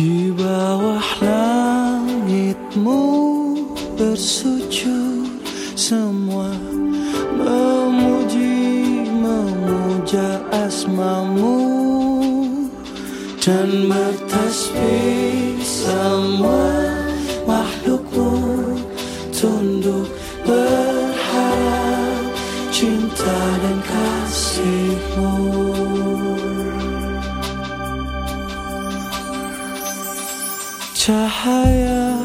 Di bawah langitmu bersujud semua Memuji, memuja asmamu Dan bertasbih semua Cahaya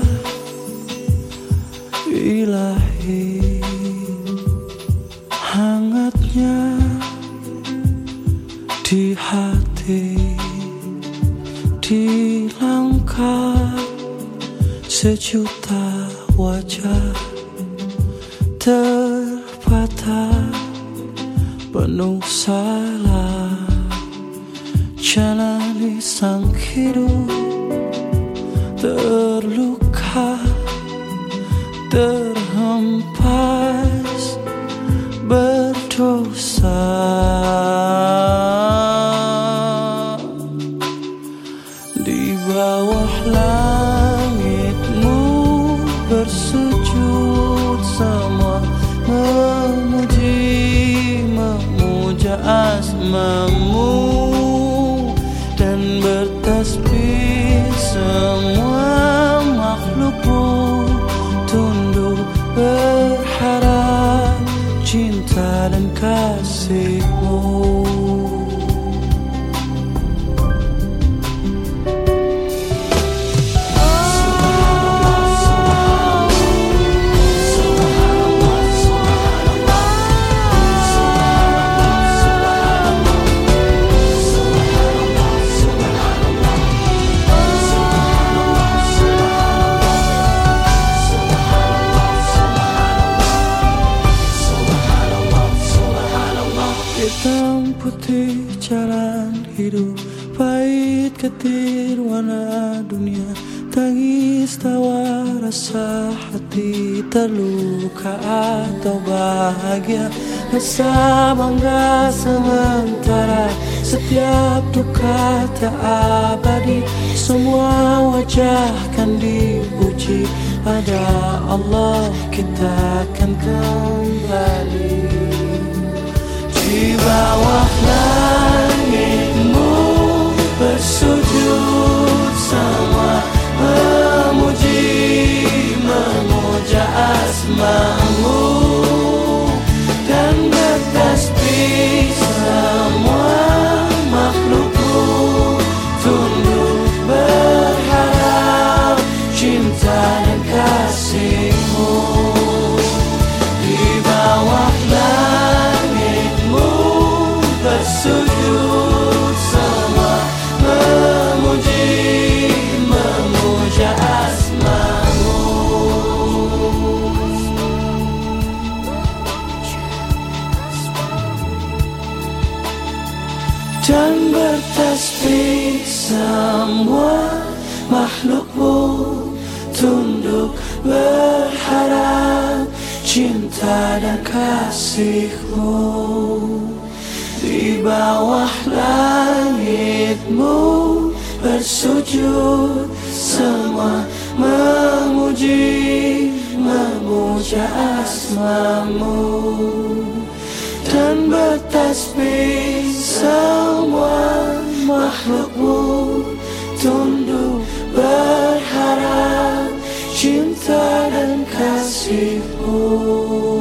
ilahi. Hangatnya di hati Di langkah sejuta wajah Terpatah penuh salah. Jalani sang hidup terluka terhempas berdosa. Di bawah langitmu bersujud semua memuji memuja asmamu dan bertasbih semua cinta dan kasihmu Putih jalan hidup Pahit ketir warna dunia. Tangis tawa rasa hati Terluka atau bahagia. Rasa bangga sementara Setiap duka tak abadi. Semua wajah kan dipuji Pada Allah kita akan kembali dan bertasbih semua makhlukmu tunduk berharap cinta dan kasihmu. Di bawah langitmu bersujud semua memuji memuja asmamu. Dan bertasbih berharap cinta dan kasihmu